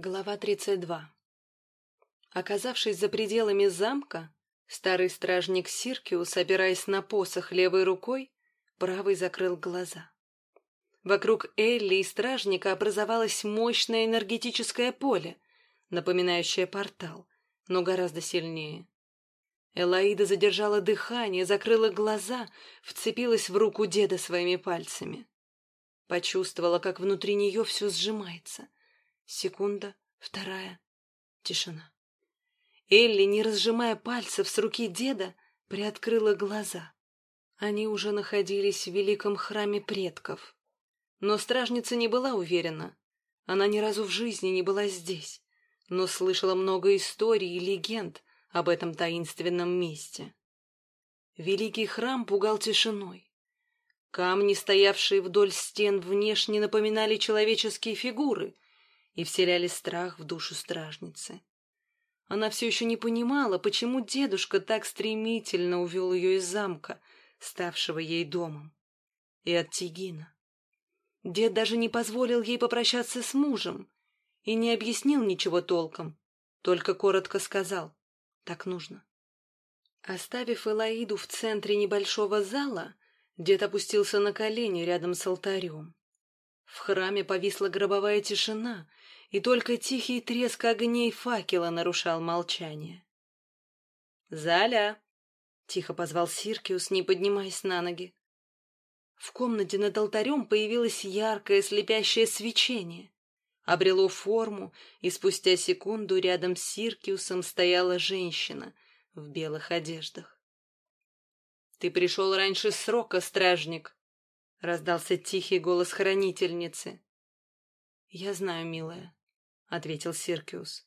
Глава 32 Оказавшись за пределами замка, старый стражник Сиркиус, опираясь на посох левой рукой, правой закрыл глаза. Вокруг Элли и стражника образовалось мощное энергетическое поле, напоминающее портал, но гораздо сильнее. Элаида задержала дыхание, закрыла глаза, вцепилась в руку деда своими пальцами. Почувствовала, как внутри нее все сжимается — Секунда, вторая. Тишина. Элли, не разжимая пальцев с руки деда, приоткрыла глаза. Они уже находились в великом храме предков. Но стражница не была уверена. Она ни разу в жизни не была здесь, но слышала много историй и легенд об этом таинственном месте. Великий храм пугал тишиной. Камни, стоявшие вдоль стен, внешне напоминали человеческие фигуры — и вселяли страх в душу стражницы. Она все еще не понимала, почему дедушка так стремительно увел ее из замка, ставшего ей домом, и от Тигина. Дед даже не позволил ей попрощаться с мужем и не объяснил ничего толком, только коротко сказал «так нужно». Оставив Элаиду в центре небольшого зала, дед опустился на колени рядом с алтарем. В храме повисла гробовая тишина, и только тихий треск огней факела нарушал молчание. «Заля!» — тихо позвал Сиркиус, не поднимаясь на ноги. В комнате над алтарем появилось яркое слепящее свечение. Обрело форму, и спустя секунду рядом с Сиркиусом стояла женщина в белых одеждах. «Ты пришел раньше срока, стражник!» — раздался тихий голос хранительницы. «Я знаю, милая», — ответил Сиркиус.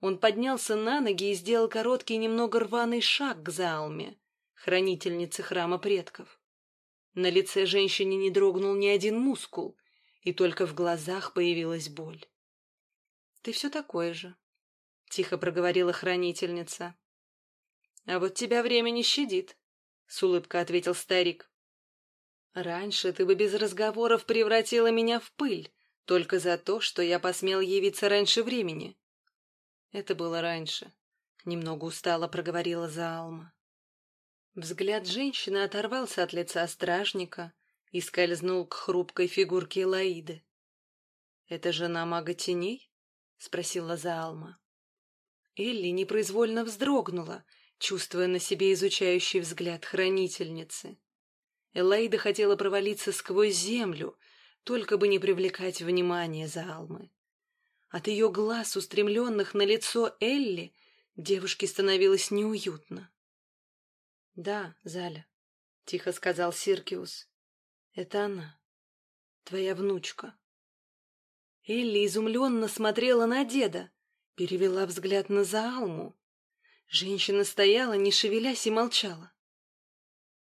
Он поднялся на ноги и сделал короткий немного рваный шаг к Заалме, хранительнице храма предков. На лице женщины не дрогнул ни один мускул, и только в глазах появилась боль. «Ты все такое же», — тихо проговорила хранительница. «А вот тебя время не щадит», — с улыбкой ответил старик. Раньше ты бы без разговоров превратила меня в пыль, только за то, что я посмел явиться раньше времени. Это было раньше. Немного устало проговорила Заалма. Взгляд женщины оторвался от лица стражника и скользнул к хрупкой фигурке Лаиды. «Это жена мага теней?» — спросила Заалма. Элли непроизвольно вздрогнула, чувствуя на себе изучающий взгляд хранительницы. Элайда хотела провалиться сквозь землю, только бы не привлекать внимание Заалмы. От ее глаз, устремленных на лицо Элли, девушке становилось неуютно. — Да, Заля, — тихо сказал Сиркиус, — это она, твоя внучка. Элли изумленно смотрела на деда, перевела взгляд на Заалму. Женщина стояла, не шевелясь, и молчала.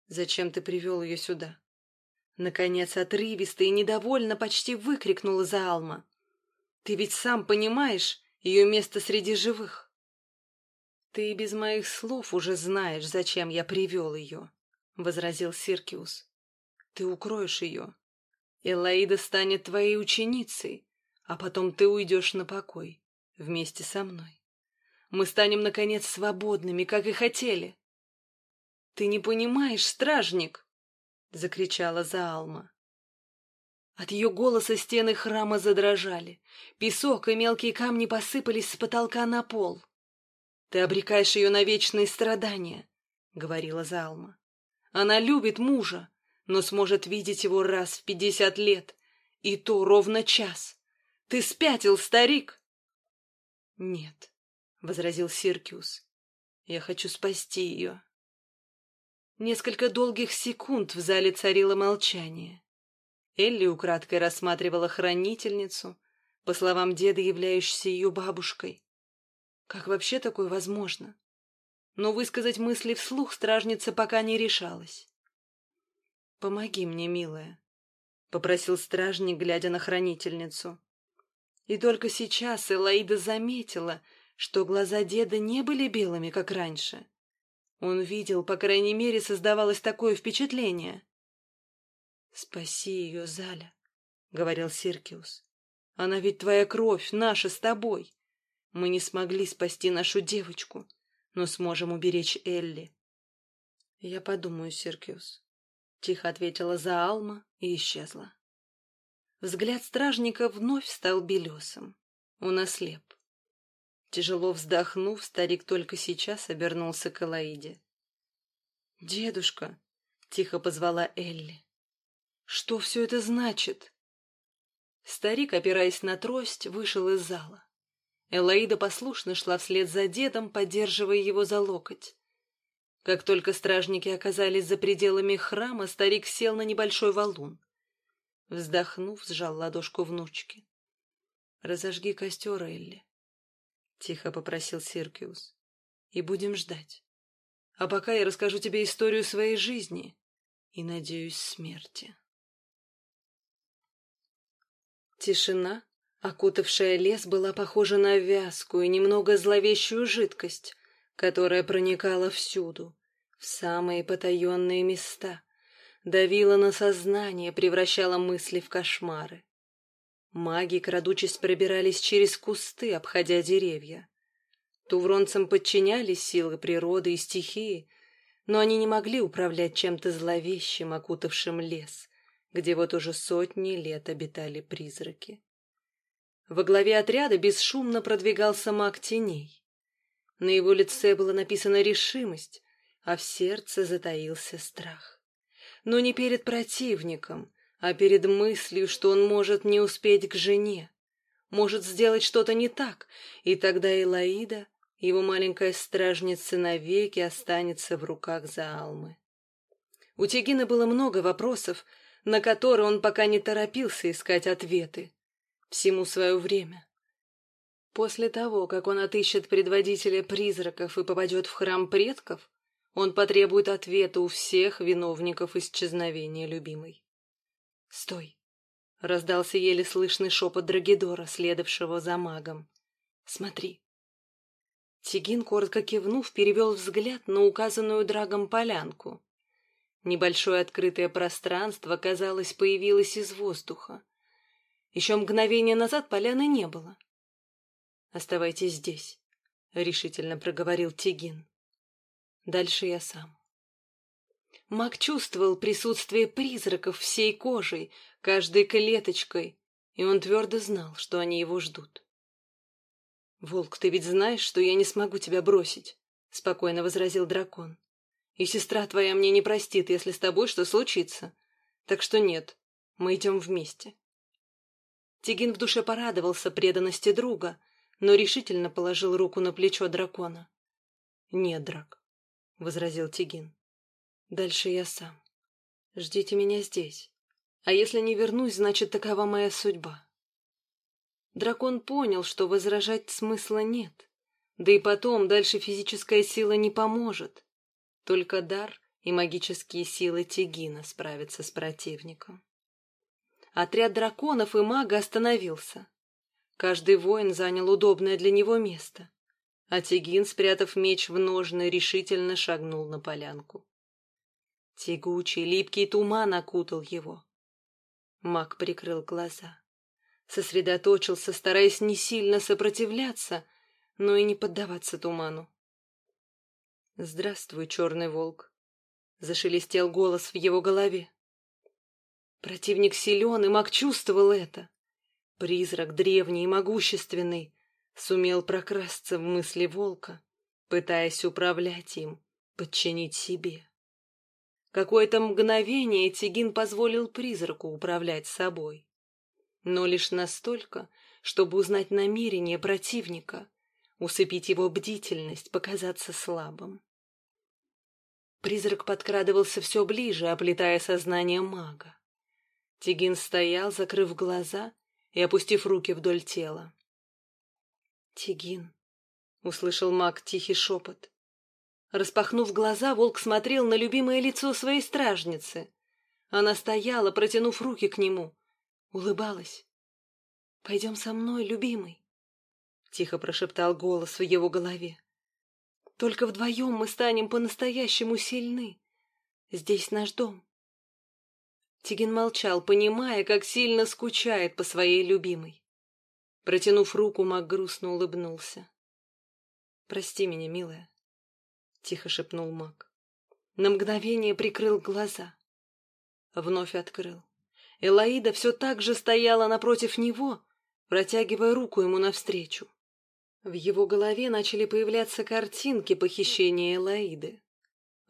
Зачем ты привел ее сюда? Наконец, отрывисто и недовольно почти выкрикнула Заалма. Ты ведь сам понимаешь ее место среди живых. Ты без моих слов уже знаешь, зачем я привел ее, — возразил Сиркиус. Ты укроешь ее. Элаида станет твоей ученицей, а потом ты уйдешь на покой вместе со мной. Мы станем, наконец, свободными, как и хотели. «Ты не понимаешь, стражник!» — закричала Заалма. От ее голоса стены храма задрожали. Песок и мелкие камни посыпались с потолка на пол. «Ты обрекаешь ее на вечные страдания», — говорила Залма. «Она любит мужа, но сможет видеть его раз в пятьдесят лет, и то ровно час. Ты спятил, старик!» «Нет», — возразил Сиркиус, — «я хочу спасти ее». Несколько долгих секунд в зале царило молчание. Элли украдкой рассматривала хранительницу, по словам деда, являющейся ее бабушкой. Как вообще такое возможно? Но высказать мысли вслух стражница пока не решалась. «Помоги мне, милая», — попросил стражник, глядя на хранительницу. И только сейчас Элаида заметила, что глаза деда не были белыми, как раньше. Он видел, по крайней мере, создавалось такое впечатление. «Спаси ее, Заля», — говорил Сиркиус. Она ведь твоя кровь, наша с тобой. Мы не смогли спасти нашу девочку, но сможем уберечь Элли. Я подумаю, Сиркиус. Тихо ответила Заалма и исчезла. Взгляд стражника вновь стал белесым. Он ослеп. Тяжело вздохнув, старик только сейчас обернулся к Элаиде. «Дедушка!» — тихо позвала Элли. «Что все это значит?» Старик, опираясь на трость, вышел из зала. Элаида послушно шла вслед за дедом, поддерживая его за локоть. Как только стражники оказались за пределами храма, старик сел на небольшой валун. Вздохнув, сжал ладошку внучки. «Разожги костер, Элли», — тихо попросил Сиркиус. «И будем ждать. А пока я расскажу тебе историю своей жизни и, надеюсь, смерти». Тишина, окутавшая лес, была похожа на вязкую, немного зловещую жидкость, которая проникала всюду, в самые потаенные места, давила на сознание, превращала мысли в кошмары. Маги, крадучись, пробирались через кусты, обходя деревья. Тувронцам подчинялись силы природы и стихии, но они не могли управлять чем-то зловещим, окутавшим лес, где вот уже сотни лет обитали призраки. Во главе отряда бесшумно продвигался маг теней. На его лице была написана решимость, а в сердце затаился страх. Но не перед противником, а перед мыслью, что он может не успеть к жене, может сделать что-то не так, и тогда Элаида, его маленькая стражница, навеки останется в руках Заалмы. У Тегина было много вопросов, на которые он пока не торопился искать ответы. Всему свое время. После того, как он отыщет предводителя призраков и попадет в храм предков, он потребует ответа у всех виновников исчезновения любимой. «Стой!» — раздался еле слышный шепот Драгидора, следовавшего за магом. «Смотри!» Тигин, коротко кивнув, перевел взгляд на указанную Драгом полянку. Небольшое открытое пространство, казалось, появилось из воздуха. Еще мгновение назад поляны не было. «Оставайтесь здесь», — решительно проговорил Тигин. «Дальше я сам». Маг чувствовал присутствие призраков всей кожей, каждой клеточкой, и он твердо знал, что они его ждут. «Волк, ты ведь знаешь, что я не смогу тебя бросить», — спокойно возразил дракон. «И сестра твоя мне не простит, если с тобой что случится. Так что нет, мы идем вместе». Тигин в душе порадовался преданности друга, но решительно положил руку на плечо дракона. «Нет, драк», — возразил Тигин. «Дальше я сам. Ждите меня здесь. А если не вернусь, значит, такова моя судьба». Дракон понял, что возражать смысла нет. Да и потом, дальше физическая сила не поможет. Только дар и магические силы Тигина справятся с противником. Отряд драконов и мага остановился. Каждый воин занял удобное для него место, а Тигин, спрятав меч в ножны, решительно шагнул на полянку. Тягучий, липкий туман окутал его. Маг прикрыл глаза. Сосредоточился, стараясь не сильно сопротивляться, но и не поддаваться туману. «Здравствуй, черный волк!» — зашелестел голос в его голове. Противник силен, и маг чувствовал это. Призрак древний и могущественный сумел прокрасться в мысли волка, пытаясь управлять им, подчинить себе. Какое-то мгновение Тигин позволил призраку управлять собой. Но лишь настолько, чтобы узнать намерение противника, усыпить его бдительность, показаться слабым. Призрак подкрадывался все ближе, оплетая сознание мага. Тигин стоял, закрыв глаза и опустив руки вдоль тела. «Тигин», — услышал маг тихий шепот. Распахнув глаза, волк смотрел на любимое лицо своей стражницы. Она стояла, протянув руки к нему, улыбалась. «Пойдем со мной, любимый», — тихо прошептал голос в его голове. «Только вдвоем мы станем по-настоящему сильны. Здесь наш дом. Тигин молчал, понимая, как сильно скучает по своей любимой. Протянув руку, маг грустно улыбнулся. «Прости меня, милая», — тихо шепнул маг. На мгновение прикрыл глаза. Вновь открыл. Элаида все так же стояла напротив него, протягивая руку ему навстречу. В его голове начали появляться картинки похищения Элаиды.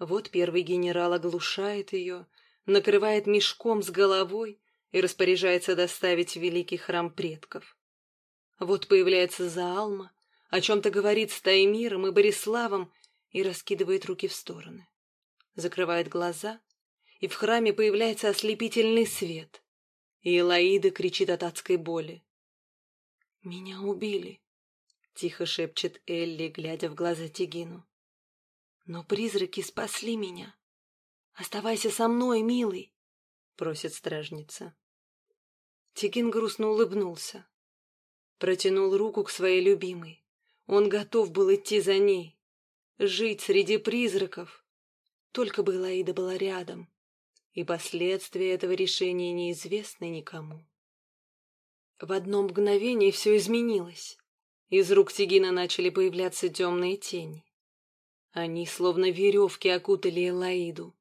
Вот первый генерал оглушает ее, накрывает мешком с головой и распоряжается доставить в великий храм предков. Вот появляется Заалма, о чем-то говорит с Таймиром и Бориславом и раскидывает руки в стороны. Закрывает глаза, и в храме появляется ослепительный свет. И Элаида кричит от адской боли. «Меня убили», — тихо шепчет Элли, глядя в глаза Тигину. Но призраки спасли меня. Оставайся со мной, милый, просит стражница. Тигин грустно улыбнулся. Протянул руку к своей любимой. Он готов был идти за ней. Жить среди призраков. Только бы Лаида была рядом. И последствия этого решения неизвестны никому. В одно мгновение все изменилось. Из рук Тигина начали появляться темные тени. Они, словно веревки, окутали Элаиду.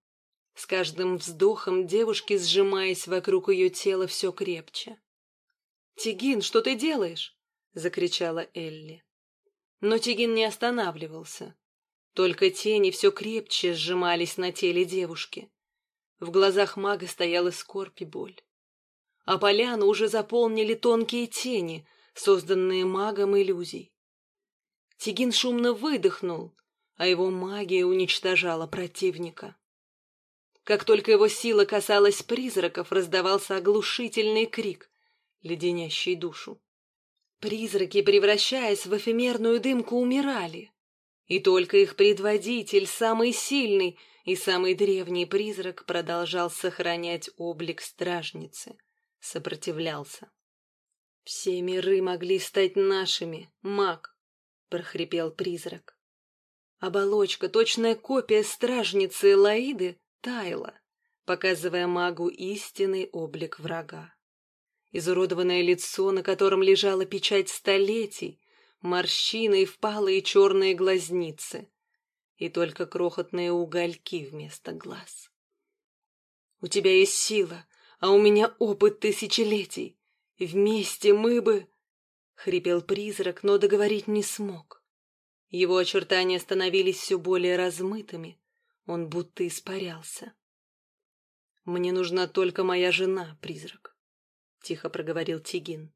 С каждым вздохом девушки, сжимаясь вокруг ее тела, все крепче. «Тигин, что ты делаешь?» — закричала Элли. Но Тигин не останавливался. Только тени все крепче сжимались на теле девушки. В глазах мага стояла скорбь и боль. А поляну уже заполнили тонкие тени, созданные магом иллюзий. Тигин шумно выдохнул, а его магия уничтожала противника. Как только его сила касалась призраков, раздавался оглушительный крик, леденящий душу. Призраки, превращаясь в эфемерную дымку, умирали. И только их предводитель, самый сильный и самый древний призрак, продолжал сохранять облик стражницы, сопротивлялся. «Все миры могли стать нашими, маг», — прохрипел призрак. Оболочка, точная копия стражницы Элаиды, таяла, показывая магу истинный облик врага. Изуродованное лицо, на котором лежала печать столетий, морщины и впалые черные глазницы, и только крохотные угольки вместо глаз. «У тебя есть сила, а у меня опыт тысячелетий. Вместе мы бы...» — хрипел призрак, но договорить не смог. Его очертания становились все более размытыми, он будто испарялся. «Мне нужна только моя жена, призрак», — тихо проговорил Тигин.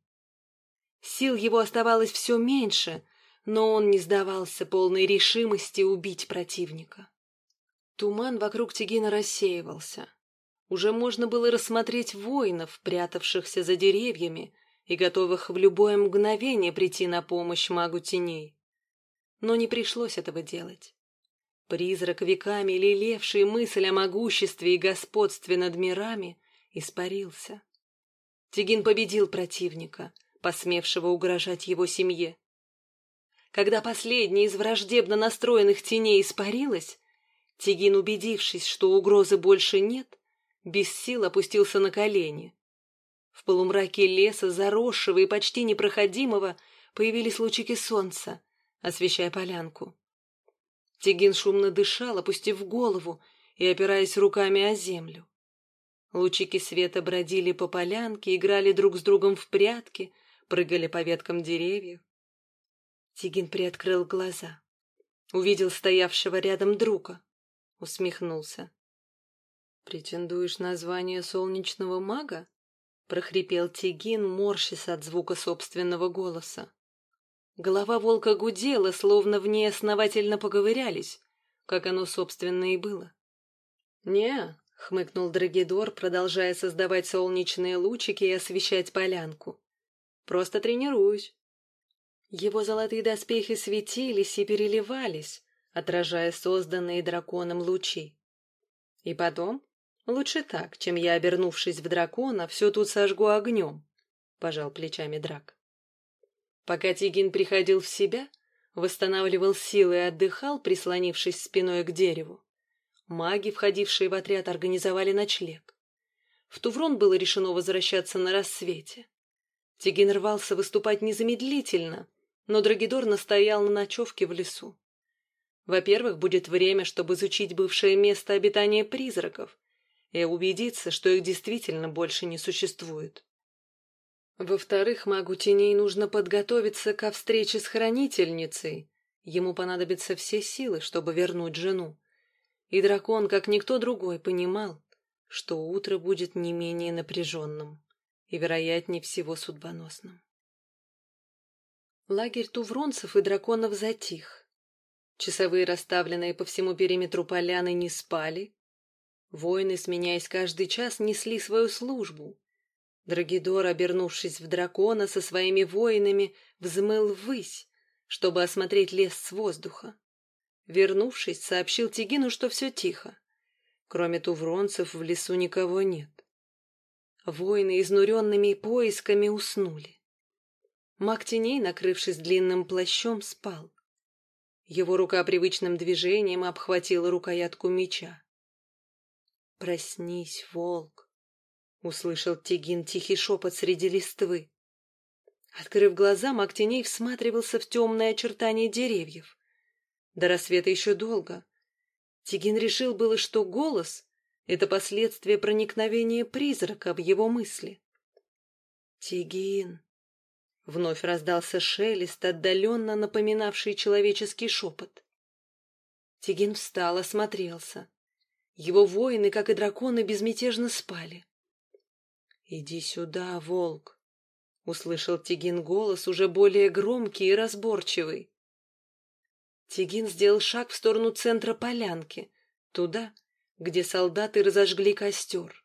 Сил его оставалось все меньше, но он не сдавался полной решимости убить противника. Туман вокруг Тигина рассеивался. Уже можно было рассмотреть воинов, прятавшихся за деревьями и готовых в любое мгновение прийти на помощь магу теней но не пришлось этого делать. Призрак, веками лелевший мысль о могуществе и господстве над мирами, испарился. Тигин победил противника, посмевшего угрожать его семье. Когда последняя из враждебно настроенных теней испарилась, Тигин, убедившись, что угрозы больше нет, без сил опустился на колени. В полумраке леса, заросшего и почти непроходимого, появились лучики солнца, освещая полянку. Тигин шумно дышал, опустив голову и опираясь руками о землю. Лучики света бродили по полянке, играли друг с другом в прятки, прыгали по веткам деревьев. Тигин приоткрыл глаза. Увидел стоявшего рядом друга. Усмехнулся. «Претендуешь на звание солнечного мага?» — прохрипел Тигин, морщась от звука собственного голоса. Голова волка гудела, словно в ней основательно поковырялись, как оно, собственно, и было. «Не», — хмыкнул Драгидор, продолжая создавать солнечные лучики и освещать полянку. «Просто тренируюсь». Его золотые доспехи светились и переливались, отражая созданные драконом лучи. И потом, лучше так, чем я, обернувшись в дракона, все тут сожгу огнем, — пожал плечами Драк. Пока Тигин приходил в себя, восстанавливал силы и отдыхал, прислонившись спиной к дереву, маги, входившие в отряд, организовали ночлег. В Туврон было решено возвращаться на рассвете. Тигин рвался выступать незамедлительно, но Драгидор настоял на ночевке в лесу. Во-первых, будет время, чтобы изучить бывшее место обитания призраков и убедиться, что их действительно больше не существует. Во-вторых, магу теней нужно подготовиться ко встрече с хранительницей. Ему понадобятся все силы, чтобы вернуть жену. И дракон, как никто другой, понимал, что утро будет не менее напряженным и, вероятнее всего, судьбоносным. Лагерь тувронцев и драконов затих. Часовые, расставленные по всему периметру поляны, не спали. Воины, сменяясь каждый час, несли свою службу. Драгидор, обернувшись в дракона со своими воинами, взмыл ввысь, чтобы осмотреть лес с воздуха. Вернувшись, сообщил Тигину, что все тихо. Кроме тувронцев в лесу никого нет. Воины, изнуренными поисками, уснули. Маг теней, накрывшись длинным плащом, спал. Его рука привычным движением обхватила рукоятку меча. «Проснись, волк!» — услышал Тигин тихий шепот среди листвы. Открыв глаза, маг теней всматривался в темные очертания деревьев. До рассвета еще долго. Тигин решил было, что голос — это последствие проникновения призрака в его мысли. «Тигин!» — вновь раздался шелест, отдаленно напоминавший человеческий шепот. Тигин встал, осмотрелся. Его воины, как и драконы, безмятежно спали. «Иди сюда, волк!» — услышал Тигин голос, уже более громкий и разборчивый. Тигин сделал шаг в сторону центра полянки, туда, где солдаты разожгли костер.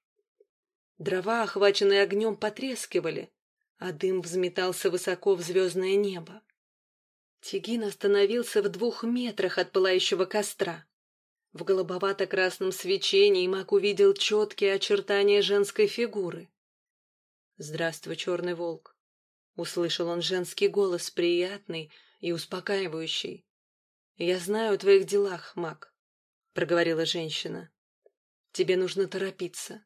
Дрова, охваченные огнем, потрескивали, а дым взметался высоко в звездное небо. Тигин остановился в двух метрах от пылающего костра. В голубовато-красном свечении маг увидел четкие очертания женской фигуры. «Здравствуй, черный волк!» — услышал он женский голос, приятный и успокаивающий. «Я знаю о твоих делах, маг», — проговорила женщина. «Тебе нужно торопиться.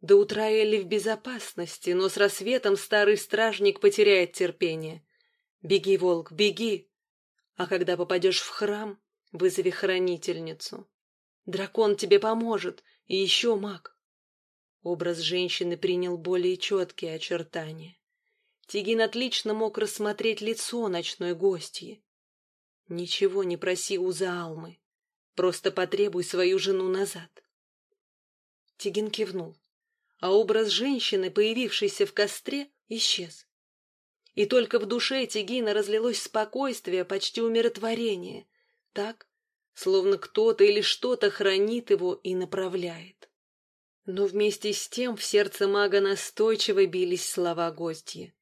До утра Элли в безопасности, но с рассветом старый стражник потеряет терпение. Беги, волк, беги! А когда попадешь в храм, вызови хранительницу. Дракон тебе поможет, и еще маг». Образ женщины принял более четкие очертания. Тигин отлично мог рассмотреть лицо ночной гостьи. Ничего не проси у Заалмы. Просто потребуй свою жену назад. Тигин кивнул, а образ женщины, появившейся в костре, исчез. И только в душе Тигина разлилось спокойствие, почти умиротворение, так, словно кто-то или что-то хранит его и направляет. Но вместе с тем в сердце мага настойчиво бились слова гостьи.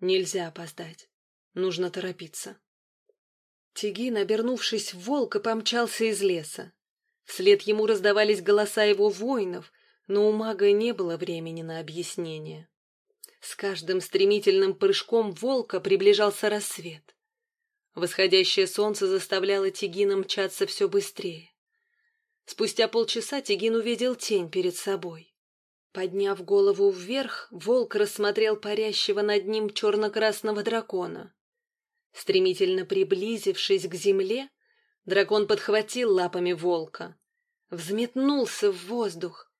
Нельзя опоздать. Нужно торопиться. Тигин, обернувшись в волка, помчался из леса. Вслед ему раздавались голоса его воинов, но у мага не было времени на объяснение. С каждым стремительным прыжком волка приближался рассвет. Восходящее солнце заставляло Тигина мчаться все быстрее. Спустя полчаса Тигин увидел тень перед собой. Подняв голову вверх, волк рассмотрел парящего над ним черно-красного дракона. Стремительно приблизившись к земле, дракон подхватил лапами волка, взметнулся в воздух.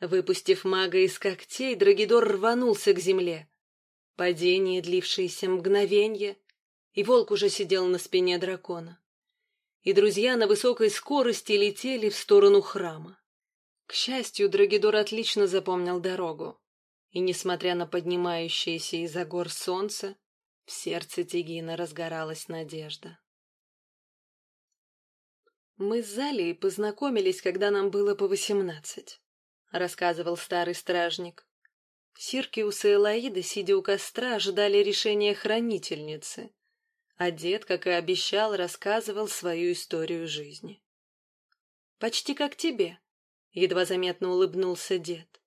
Выпустив мага из когтей, Драгидор рванулся к земле. Падение, длившееся мгновенье, и волк уже сидел на спине дракона. И друзья на высокой скорости летели в сторону храма. К счастью, Драгидор отлично запомнил дорогу, и, несмотря на поднимающееся из-за гор солнце, в сердце Тигина разгоралась надежда. «Мы с Залией познакомились, когда нам было по восемнадцать», — рассказывал старый стражник. Сиркиус и Элаида, сидя у костра, ожидали решения хранительницы, а дед, как и обещал, рассказывал свою историю жизни. «Почти как тебе», — едва заметно улыбнулся дед.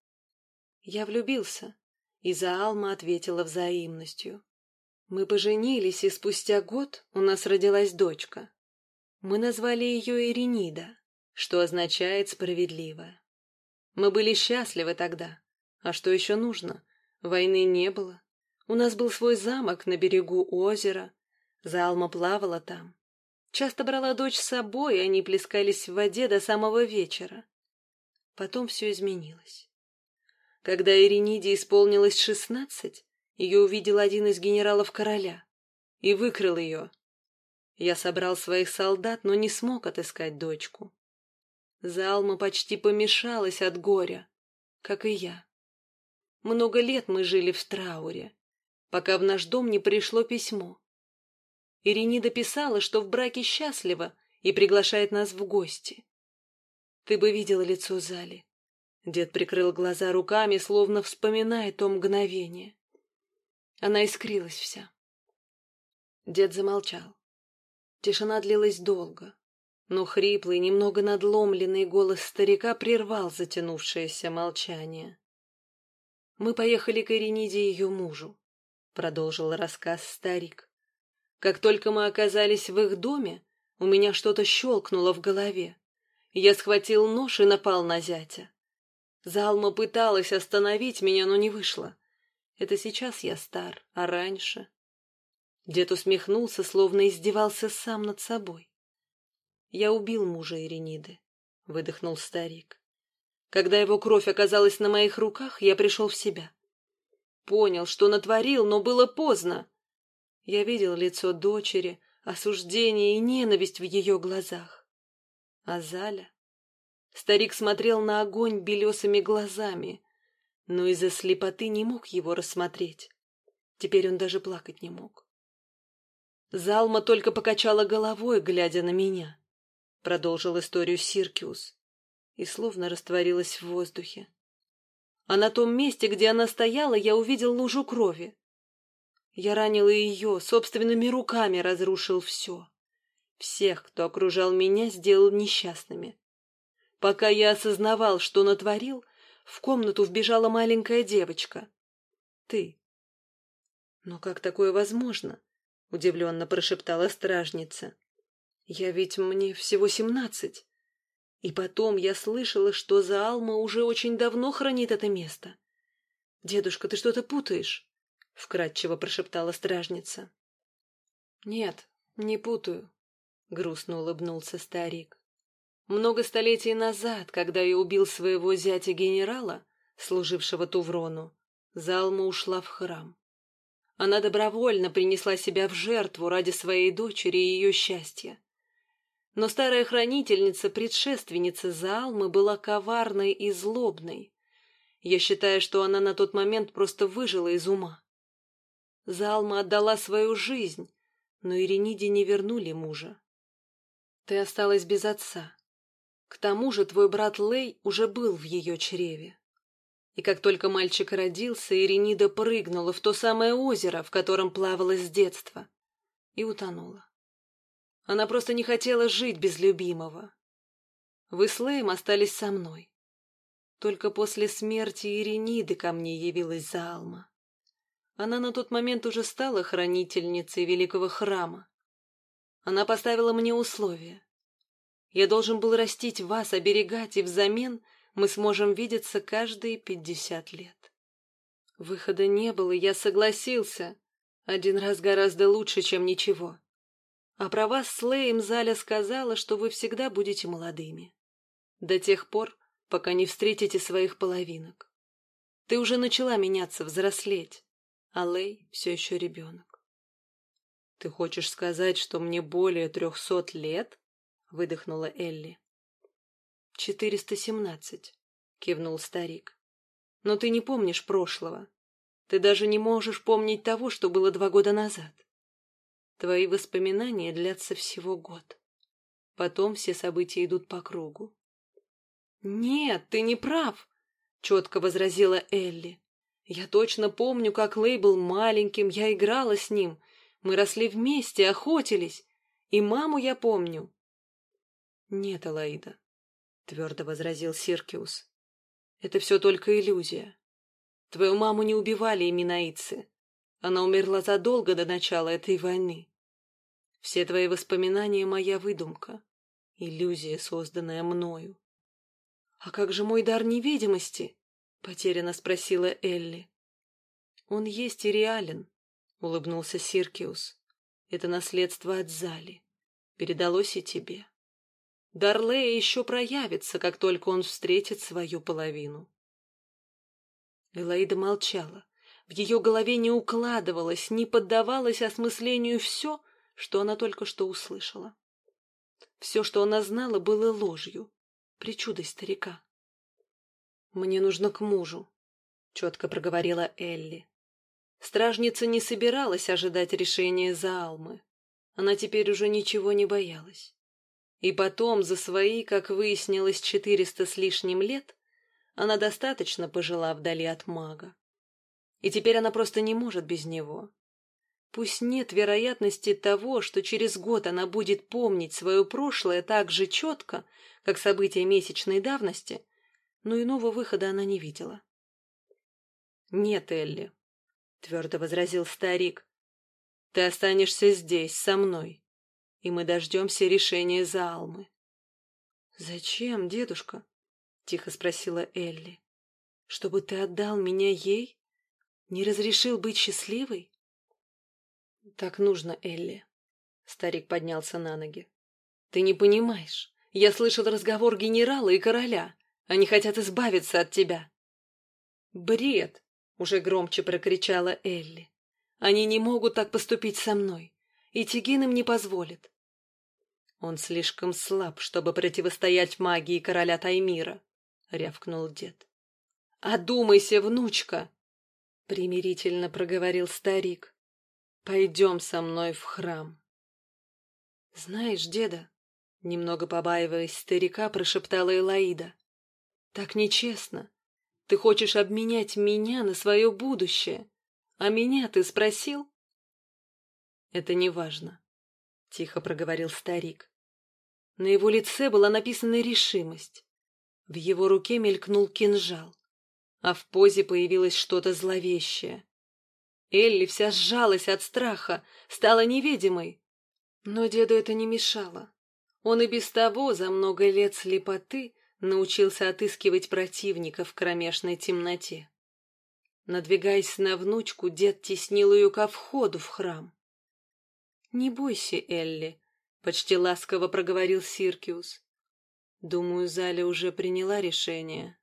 «Я влюбился», — и Заалма ответила взаимностью. Мы поженились, и спустя год у нас родилась дочка. Мы назвали ее Иринида, что означает «справедливая». Мы были счастливы тогда. А что еще нужно? Войны не было. У нас был свой замок на берегу озера. Залма плавала там. Часто брала дочь с собой, они плескались в воде до самого вечера. Потом все изменилось. Когда Ириниде исполнилось шестнадцать, ее увидел один из генералов короля и выкрал ее. Я собрал своих солдат, но не смог отыскать дочку. Залма почти помешалась от горя, как и я. Много лет мы жили в трауре, пока в наш дом не пришло письмо. Иринида писала, что в браке счастлива и приглашает нас в гости. Ты бы видела лицо Зали. Дед прикрыл глаза руками, словно вспоминая то мгновение. Она искрилась вся. Дед замолчал. Тишина длилась долго, но хриплый, немного надломленный голос старика прервал затянувшееся молчание. «Мы поехали к Ириниде и ее мужу», — продолжил рассказ старик. «Как только мы оказались в их доме, у меня что-то щелкнуло в голове. Я схватил нож и напал на зятя. Залма пыталась остановить меня, но не вышло. Это сейчас я стар, а раньше... Дед усмехнулся, словно издевался сам над собой. «Я убил мужа Ириниды», — выдохнул старик. Когда его кровь оказалась на моих руках, я пришел в себя. Понял, что натворил, но было поздно. Я видел лицо дочери, осуждение и ненависть в ее глазах. А Заля... Старик смотрел на огонь белесыми глазами, но из-за слепоты не мог его рассмотреть. Теперь он даже плакать не мог. Залма только покачала головой, глядя на меня. Продолжил историю Сиркиус и словно растворилась в воздухе. А на том месте, где она стояла, я увидел лужу крови. Я ранил ее, собственными руками разрушил все. Всех, кто окружал меня, сделал несчастными. Пока я осознавал, что натворил, в комнату вбежала маленькая девочка. Ты. Но как такое возможно? Удивленно прошептала стражница. Я ведь мне всего семнадцать. И потом я слышала, что Заалма уже очень давно хранит это место. Дедушка, ты что-то путаешь? Вкратчиво прошептала стражница. Нет, не путаю, грустно улыбнулся старик. Много столетий назад, когда я убил своего зятя-генерала, служившего Туврону, Залма ушла в храм. Она добровольно принесла себя в жертву ради своей дочери и ее счастья. Но старая хранительница, предшественница Заалмы, была коварной и злобной. Я считаю, что она на тот момент просто выжила из ума. Заалма отдала свою жизнь, но Ирениде не вернули мужа. Ты осталась без отца. К тому же твой брат Лей уже был в ее чреве. И как только мальчик родился, Иренида прыгнула в то самое озеро, в котором плавала с детства, и утонула. Она просто не хотела жить без любимого. Вы с Леем остались со мной. Только после смерти Ирениды ко мне явилась Заалма. Она на тот момент уже стала хранительницей великого храма. Она поставила мне условия. Я должен был растить вас, оберегать, и взамен мы сможем видеться каждые пятьдесят лет. Выхода не было, я согласился. Один раз гораздо лучше, чем ничего. А про вас с Леем Заля сказала, что вы всегда будете молодыми. До тех пор, пока не встретите своих половинок. Ты уже начала меняться, взрослеть, а Лей все еще ребенок. Ты хочешь сказать, что мне более трехсот лет? выдохнула Элли. «Четыреста семнадцать», — кивнул старик. «Но ты не помнишь прошлого. Ты даже не можешь помнить того, что было два года назад. Твои воспоминания длятся всего год. Потом все события идут по кругу». «Нет, ты не прав», — четко возразила Элли. «Я точно помню, как Лей был маленьким, я играла с ним. Мы росли вместе, охотились. И маму я помню. «Нет, Алаида», — твердо возразил Сиркиус. «Это все только иллюзия. Твою маму не убивали иминаицы. Она умерла задолго до начала этой войны. Все твои воспоминания — моя выдумка, иллюзия, созданная мною». «А как же мой дар невидимости?» — потерянно спросила Элли. Он есть и реален, — улыбнулся Сиркиус. Это наследство от Зали. Передалось и тебе. Дарлея еще проявится, как только он встретит свою половину. Элаида молчала. В ее голове не укладывалось, не поддавалось осмыслению все, что она только что услышала. Все, что она знала, было ложью, причудой старика. «Мне нужно к мужу», — четко проговорила Элли. Стражница не собиралась ожидать решения за Алмы. Она теперь уже ничего не боялась. И потом, за свои, как выяснилось, четыреста с лишним лет, она достаточно пожила вдали от мага. И теперь она просто не может без него. Пусть нет вероятности того, что через год она будет помнить свое прошлое так же четко, как события месячной давности, но иного выхода она не видела. «Нет, Элли», — твердо возразил старик, — «ты останешься здесь, со мной, и мы дождемся решения Заалмы». «Зачем, дедушка?» — тихо спросила Элли. «Чтобы ты отдал меня ей? Не разрешил быть счастливой?» «Так нужно, Элли». Старик поднялся на ноги. «Ты не понимаешь. Я слышал разговор генерала и короля. Они хотят избавиться от тебя». «Бред!» — уже громче прокричала Элли. «Они не могут так поступить со мной, и Тигин им не позволит». «Он слишком слаб, чтобы противостоять магии короля Таймира», рявкнул дед. «Одумайся, внучка!» — примирительно проговорил старик. «Пойдем со мной в храм». «Знаешь, деда», — немного побаиваясь старика, прошептала Элаида, — «так нечестно. Ты хочешь обменять меня на свое будущее, а меня ты спросил?» «Это не важно», — тихо проговорил старик. На его лице была написана решимость. В его руке мелькнул кинжал, а в позе появилось что-то зловещее. Элли вся сжалась от страха, стала невидимой. Но деду это не мешало. Он и без того за много лет слепоты научился отыскивать противника в кромешной темноте. Надвигаясь на внучку, дед теснил ее ко входу в храм. — Не бойся, Элли, — почти ласково проговорил Сиркиус. Думаю, Заля уже приняла решение.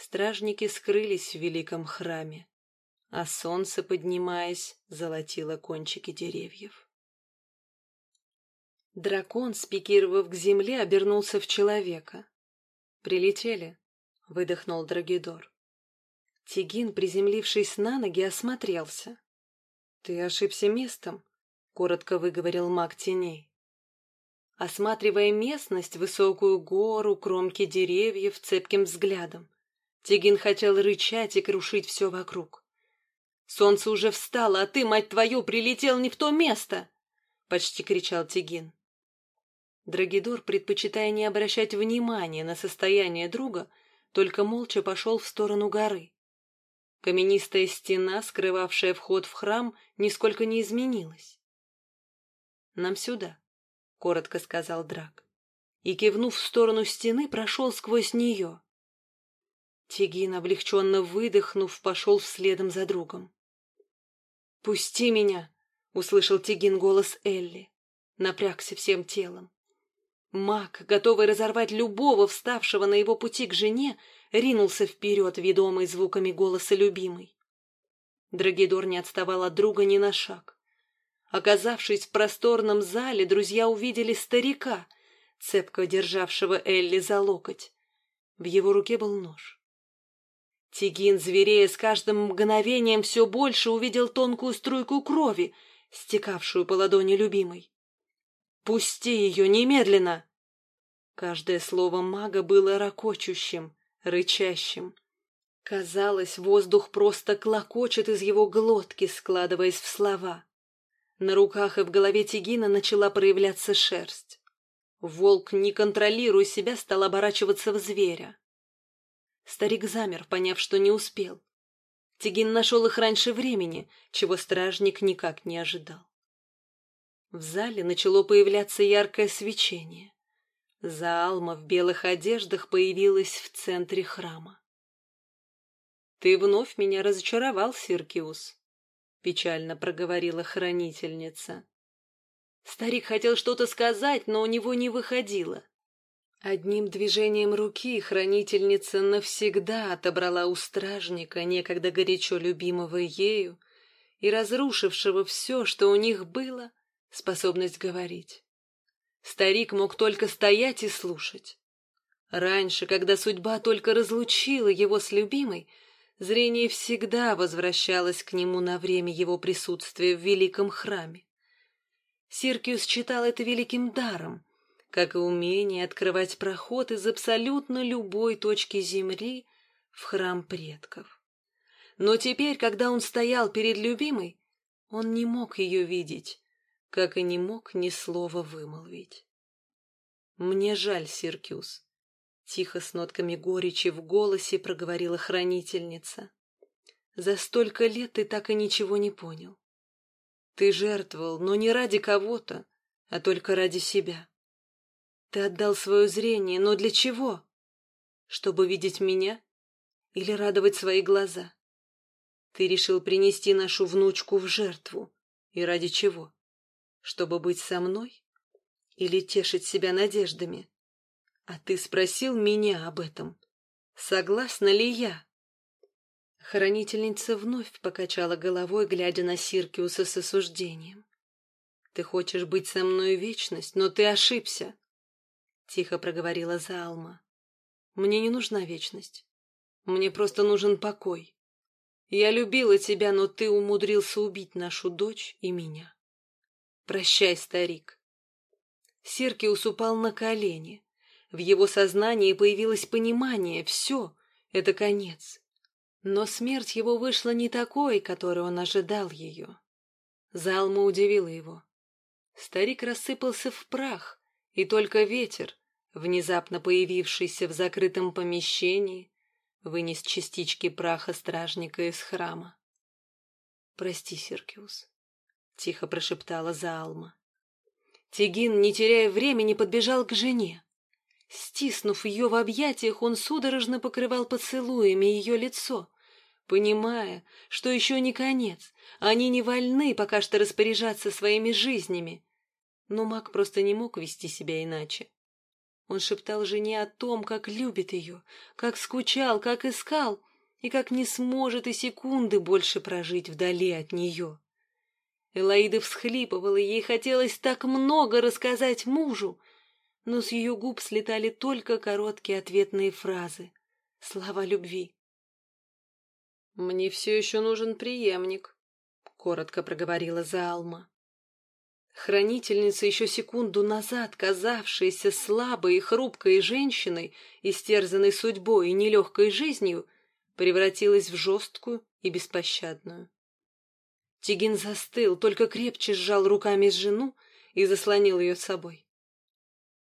Стражники скрылись в великом храме, а солнце, поднимаясь, золотило кончики деревьев. Дракон, спикировав к земле, обернулся в человека. «Прилетели», — выдохнул Драгидор. Тигин, приземлившись на ноги, осмотрелся. «Ты ошибся местом», — коротко выговорил маг теней. Осматривая местность, высокую гору, кромки деревьев цепким взглядом, Тигин хотел рычать и крушить все вокруг. «Солнце уже встало, а ты, мать твою, прилетел не в то место!» — почти кричал Тигин. Драгидор, предпочитая не обращать внимания на состояние друга, только молча пошел в сторону горы. Каменистая стена, скрывавшая вход в храм, нисколько не изменилась. «Нам сюда», — коротко сказал Драк. И, кивнув в сторону стены, прошел сквозь нее. Тигин, облегченно выдохнув, пошел вследом за другом. «Пусти меня!» — услышал Тигин голос Элли. Напрягся всем телом. Маг, готовый разорвать любого вставшего на его пути к жене, ринулся вперед, ведомый звуками голоса любимой. Драгидор не отставал от друга ни на шаг. Оказавшись в просторном зале, друзья увидели старика, цепко державшего Элли за локоть. В его руке был нож. Тигин, зверея с каждым мгновением все больше, увидел тонкую струйку крови, стекавшую по ладони любимой. «Пусти ее немедленно!» Каждое слово мага было ракочущим, рычащим. Казалось, воздух просто клокочет из его глотки, складываясь в слова. На руках и в голове Тигина начала проявляться шерсть. Волк, не контролируя себя, стал оборачиваться в зверя. Старик замер, поняв, что не успел. Тигин нашел их раньше времени, чего стражник никак не ожидал. В зале начало появляться яркое свечение. Заалма в белых одеждах появилась в центре храма. Ты вновь меня разочаровал, Сиркиус, — печально проговорила хранительница. Старик хотел что-то сказать, но у него не выходило. Одним движением руки хранительница навсегда отобрала у стражника, некогда горячо любимого ею, и разрушившего все, что у них было, способность говорить. Старик мог только стоять и слушать. Раньше, когда судьба только разлучила его с любимой, зрение всегда возвращалось к нему на время его присутствия в великом храме. Сиркиус считал это великим даром, как и умение открывать проход из абсолютно любой точки земли в храм предков. Но теперь, когда он стоял перед любимой, он не мог ее видеть, как и не мог ни слова вымолвить. «Мне жаль, Сиркиус», — тихо с нотками горечи в голосе проговорила хранительница. «За столько лет ты так и ничего не понял. Ты жертвовал, но не ради кого-то, а только ради себя. Ты отдал свое зрение, но для чего? Чтобы видеть меня или радовать свои глаза? Ты решил принести нашу внучку в жертву. И ради чего? Чтобы быть со мной? Или тешить себя надеждами? А ты спросил меня об этом. Согласна ли я? Хранительница вновь покачала головой, глядя на Сиркиуса с осуждением. Ты хочешь быть со мной вечность, но ты ошибся. Тихо проговорила Залма. Мне не нужна вечность. Мне просто нужен покой. Я любила тебя, но ты умудрился убить нашу дочь и меня. Прощай, старик. Сиркиус упал на колени. В его сознании появилось понимание. Все, это конец. Но смерть его вышла не такой, которой он ожидал ее. Залма удивила его. Старик рассыпался в прах, и только ветер, внезапно появившийся в закрытом помещении, вынес частички праха стражника из храма. «Прости, Сиркиус», — тихо прошептала Заалма. Тигин, не теряя времени, подбежал к жене. Стиснув ее в объятиях, он судорожно покрывал поцелуями ее лицо, понимая, что еще не конец, они не вольны пока что распоряжаться своими жизнями. Но маг просто не мог вести себя иначе. Он шептал жене о том, как любит ее, как скучал, как искал, и как не сможет и секунды больше прожить вдали от нее. Элаида всхлипывала, ей хотелось так много рассказать мужу, но с ее губ слетали только короткие ответные фразы, слова любви. «Мне все еще нужен преемник», — коротко проговорила Заалма. Хранительница, еще секунду назад казавшаяся слабой и хрупкой женщиной, истерзанной судьбой и нелегкой жизнью, превратилась в жесткую и беспощадную. Тигин застыл, только крепче сжал руками жену и заслонил ее собой.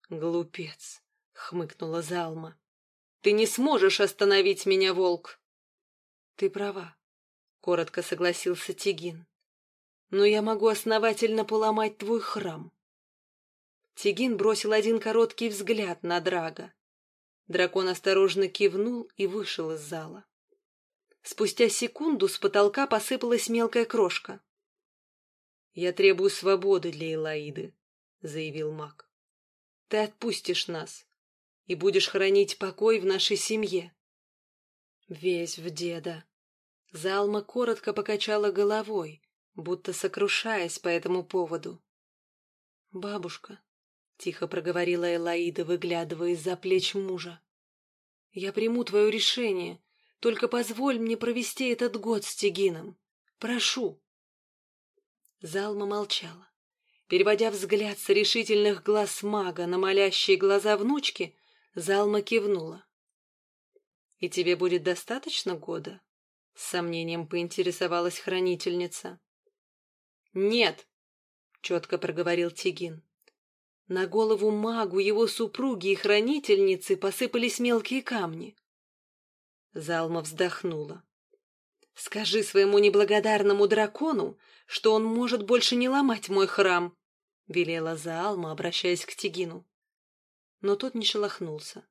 «Глупец!» — хмыкнула Залма. «Ты не сможешь остановить меня, волк!» «Ты права», — коротко согласился Тигин но я могу основательно поломать твой храм. Тигин бросил один короткий взгляд на Драга. Дракон осторожно кивнул и вышел из зала. Спустя секунду с потолка посыпалась мелкая крошка. «Я требую свободы для Элаиды», — заявил маг. «Ты отпустишь нас и будешь хранить покой в нашей семье». Весь в деда. Залма коротко покачала головой, будто сокрушаясь по этому поводу. «Бабушка», — тихо проговорила Элаида, выглядывая из-за плеч мужа, — «я приму твое решение, только позволь мне провести этот год с Тигином. Прошу». Залма молчала. Переводя взгляд с решительных глаз мага на молящие глаза внучки, Залма кивнула. «И тебе будет достаточно года?» — с сомнением поинтересовалась хранительница. «Нет», — четко проговорил Тигин. На голову магу, его супруги и хранительницы посыпались мелкие камни. Залма вздохнула. «Скажи своему неблагодарному дракону, что он может больше не ломать мой храм», — велела Заалма, обращаясь к Тигину. Но тот не шелохнулся.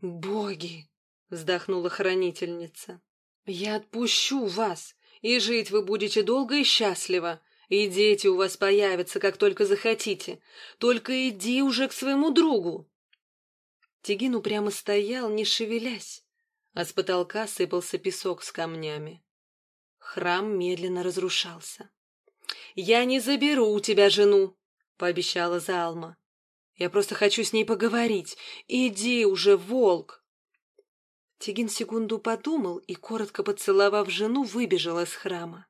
«Боги!» — вздохнула хранительница. Я отпущу вас, и жить вы будете долго и счастливо, и дети у вас появятся, как только захотите. Только иди уже к своему другу. Тигин упрямо стоял, не шевелясь, а с потолка сыпался песок с камнями. Храм медленно разрушался. «Я не заберу у тебя жену», — пообещала Залма. «Я просто хочу с ней поговорить. Иди уже, волк!» Тигин секунду подумал и, коротко поцеловав жену, выбежал из храма.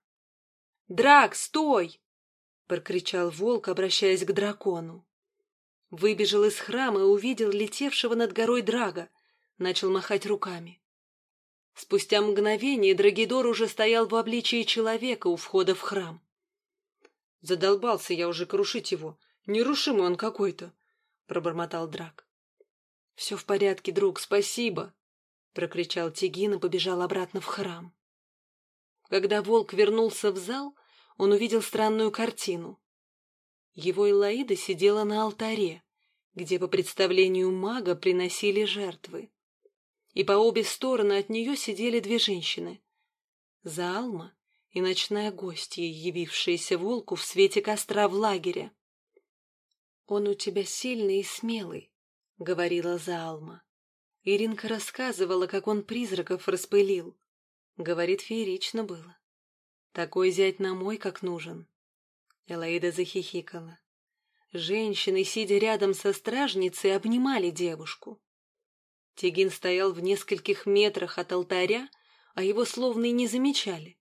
«Драк, стой!» — прокричал волк, обращаясь к дракону. Выбежал из храма и увидел летевшего над горой Драга, начал махать руками. Спустя мгновение Драгидор уже стоял в обличии человека у входа в храм. Задолбался я уже крушить его. Нерушимый он какой-то, — пробормотал Драк. — Все в порядке, друг, спасибо, — прокричал Тигин и побежал обратно в храм. Когда волк вернулся в зал, он увидел странную картину. Его Илаида сидела на алтаре, где по представлению мага приносили жертвы. И по обе стороны от нее сидели две женщины. Заалма и ночная гостья, явившаяся волку в свете костра в лагере. «Он у тебя сильный и смелый», — говорила Заалма. Иринка рассказывала, как он призраков распылил. Говорит, феерично было. Такой зять на мой, как нужен. Элаида захихикала. Женщины, сидя рядом со стражницей, обнимали девушку. Тигин стоял в нескольких метрах от алтаря, а его словно и не замечали.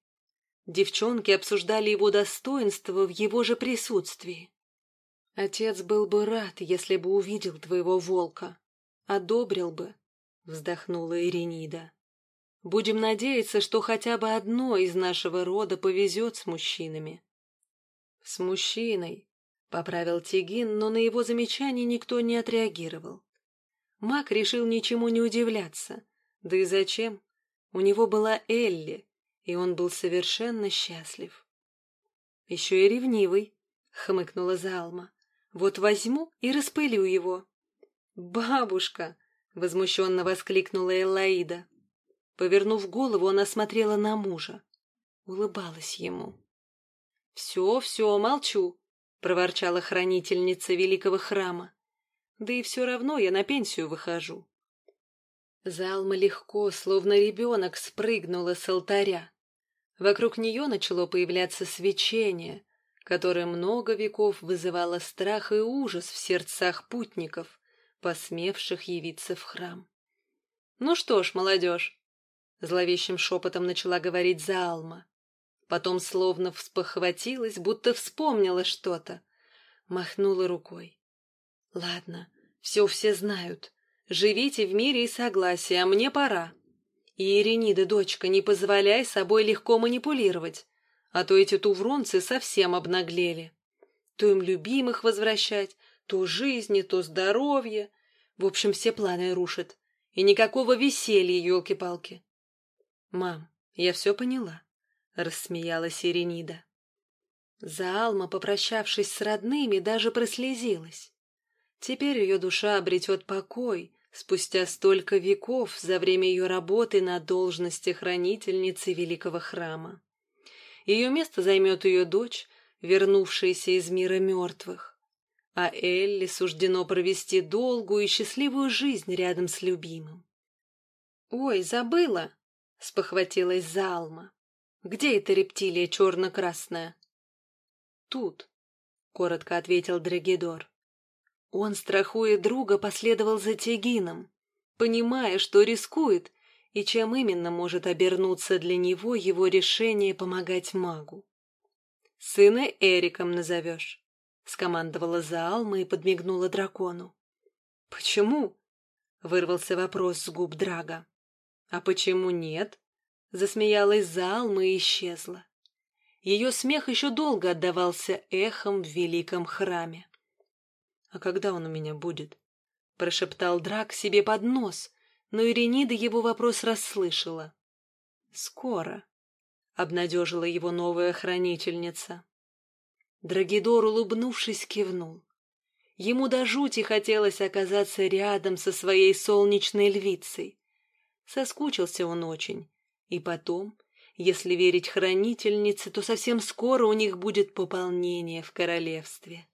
Девчонки обсуждали его достоинство в его же присутствии. Отец был бы рад, если бы увидел твоего волка. Одобрил бы, — вздохнула Иринида. Будем надеяться, что хотя бы одно из нашего рода повезет с мужчинами. — С мужчиной, — поправил Тигин, но на его замечание никто не отреагировал. Мак решил ничему не удивляться. Да и зачем? У него была Элли, и он был совершенно счастлив. — Еще и ревнивый, — хмыкнула Залма. — Вот возьму и распылю его. — Бабушка! — возмущенно воскликнула Эллаида. Повернув голову, она смотрела на мужа. Улыбалась ему. — Все, все, молчу, — проворчала хранительница великого храма. — Да и все равно я на пенсию выхожу. Залма легко, словно ребенок, спрыгнула с алтаря. Вокруг нее начало появляться свечение, которое много веков вызывало страх и ужас в сердцах путников, посмевших явиться в храм. «Ну что ж, молодежь», — зловещим шепотом начала говорить Заалма. Потом словно вспохватилась, будто вспомнила что-то. Махнула рукой. «Ладно, все все знают. Живите в мире и согласии, а мне пора. И, Иринида, дочка, не позволяй собой легко манипулировать, а то эти тувронцы совсем обнаглели. То им любимых возвращать, то жизни, то здоровье. В общем, все планы рушат. И никакого веселья, елки-палки. Мам, я все поняла, — рассмеялась Иренида. Заалма, попрощавшись с родными, даже прослезилась. Теперь ее душа обретет покой, спустя столько веков за время ее работы на должности хранительницы великого храма. Ее место займет ее дочь, вернувшаяся из мира мертвых. А Элли суждено провести долгую и счастливую жизнь рядом с любимым. «Ой, забыла!» — спохватилась Залма. «Где эта рептилия черно-красная?» «Тут», — коротко ответил Драгидор. Он, страхуя друга, последовал за Тегином, понимая, что рискует и чем именно может обернуться для него его решение помогать магу. «Сына Эриком назовешь», — скомандовала Заалма и подмигнула дракону. «Почему?» — вырвался вопрос с губ Драга. «А почему нет?» — засмеялась Заалма и исчезла. Ее смех еще долго отдавался эхом в великом храме. «А когда он у меня будет?» — прошептал Драк себе под нос, но Иренида его вопрос расслышала. «Скоро», — обнадежила его новая хранительница. Драгидор, улыбнувшись, кивнул. Ему до жути хотелось оказаться рядом со своей солнечной львицей. Соскучился он очень И потом, если верить хранительнице, то совсем скоро у них будет пополнение в королевстве.